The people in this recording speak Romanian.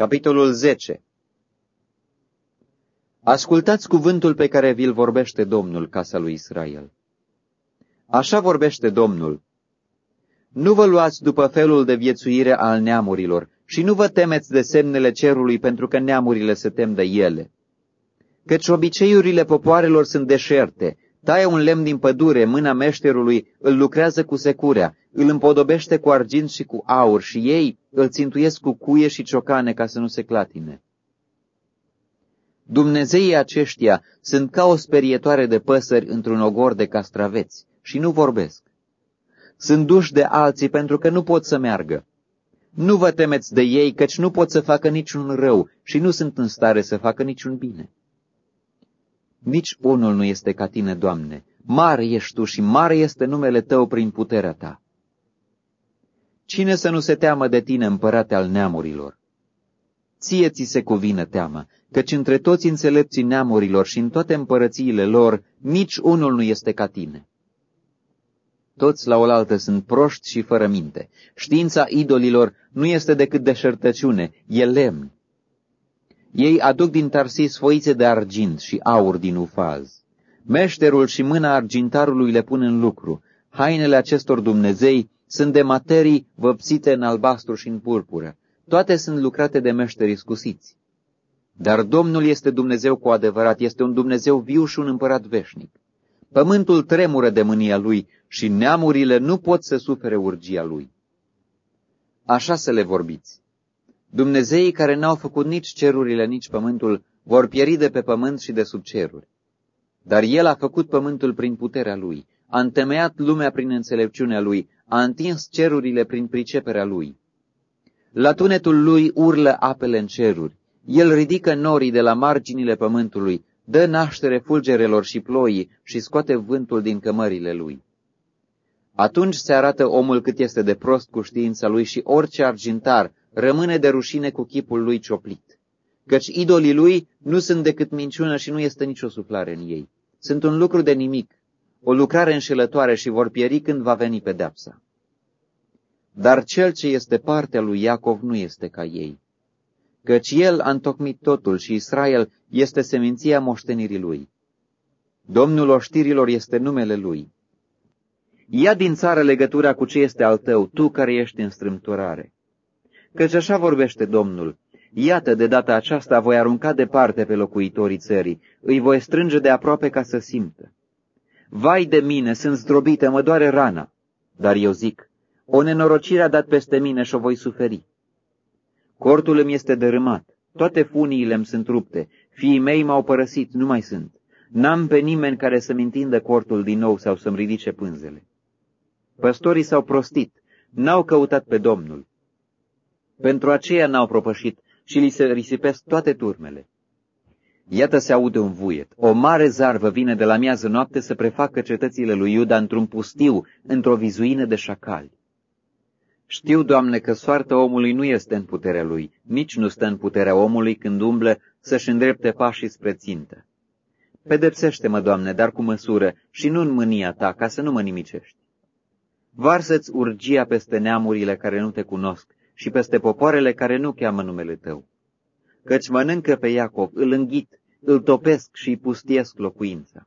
Capitolul 10 Ascultați cuvântul pe care vi-l vorbește Domnul, casa lui Israel. Așa vorbește Domnul. Nu vă luați după felul de viețuire al neamurilor și nu vă temeți de semnele cerului pentru că neamurile se tem de ele. Căci obiceiurile popoarelor sunt deșerte, taie un lemn din pădure, mâna meșterului îl lucrează cu securea, îl împodobește cu argint și cu aur și ei îl țintuiesc cu cuie și ciocane ca să nu se clatine. Dumnezeii aceștia sunt ca o sperietoare de păsări într-un ogor de castraveți și nu vorbesc. Sunt duși de alții pentru că nu pot să meargă. Nu vă temeți de ei, căci nu pot să facă niciun rău și nu sunt în stare să facă niciun bine. Nici unul nu este ca tine, Doamne. Mare ești Tu și mare este numele Tău prin puterea Ta. Cine să nu se teamă de Tine, împărate al neamurilor? Ție ți se cuvine teama, căci între toți înțelepții neamurilor și în toate împărățiile lor, nici unul nu este ca Tine. Toți la oaltă sunt proști și fără minte. Știința idolilor nu este decât deșertăciune, e lemn. Ei aduc din Tarsis foițe de argint și aur din ufaz. Meșterul și mâna argintarului le pun în lucru. Hainele acestor Dumnezei sunt de materii văpsite în albastru și în purpură. Toate sunt lucrate de meșteri scusiți. Dar Domnul este Dumnezeu cu adevărat, este un Dumnezeu viu și un împărat veșnic. Pământul tremură de mânia lui și neamurile nu pot să sufere urgia lui. Așa să le vorbiți. Dumnezeii care n-au făcut nici cerurile, nici pământul, vor pieri de pe pământ și de sub ceruri. Dar El a făcut pământul prin puterea Lui, a întemeiat lumea prin înțelepciunea Lui, a întins cerurile prin priceperea Lui. La tunetul Lui urlă apele în ceruri, El ridică norii de la marginile pământului, dă naștere fulgerelor și ploii și scoate vântul din cămările Lui. Atunci se arată omul cât este de prost cu știința lui și orice argintar rămâne de rușine cu chipul lui cioplit. Căci idolii lui nu sunt decât minciună și nu este nicio suflare în ei. Sunt un lucru de nimic, o lucrare înșelătoare și vor pieri când va veni pedepsa. Dar cel ce este partea lui Iacov nu este ca ei, căci el a întocmit totul și Israel este seminția moștenirii lui. Domnul oștirilor este numele lui. Ia din țară legătura cu ce este al tău, tu care ești în strâmturare. Căci așa vorbește Domnul. Iată, de data aceasta voi arunca departe pe locuitorii țării, îi voi strânge de aproape ca să simtă. Vai de mine, sunt zdrobită, mă doare rana. Dar eu zic, o nenorocire a dat peste mine și o voi suferi. Cortul îmi este dărâmat, toate funiile îmi sunt rupte, fiii mei m-au părăsit, nu mai sunt. N-am pe nimeni care să-mi întindă cortul din nou sau să-mi ridice pânzele. Păstorii s-au prostit, n-au căutat pe Domnul. Pentru aceea n-au propășit și li se risipesc toate turmele. Iată se aude un vuiet. O mare zarvă vine de la miază noapte să prefacă cetățile lui Iuda într-un pustiu, într-o vizuină de șacali. Știu, Doamne, că soarta omului nu este în puterea lui, nici nu stă în puterea omului când umblă să-și îndrepte pașii spre țintă. Pedepsește-mă, Doamne, dar cu măsură și nu în mânia Ta, ca să nu mă nimicești. Varsă-ți urgia peste neamurile care nu te cunosc și peste popoarele care nu cheamă numele Tău. Căci mănâncă pe Iacov, îl înghit, îl topesc și îi pustiesc locuința.